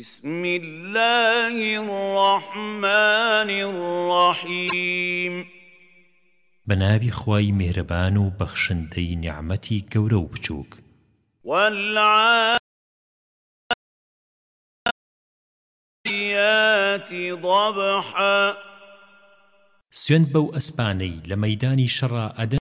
بسم الله الرحمن الرحيم بنابي خواي مهربان و بخشندي نعمتي گەورە و بچووک. والعاديات ضبحا. سوێند بەو ئەسپانەی لە مەیدانی شەڕا ئەدە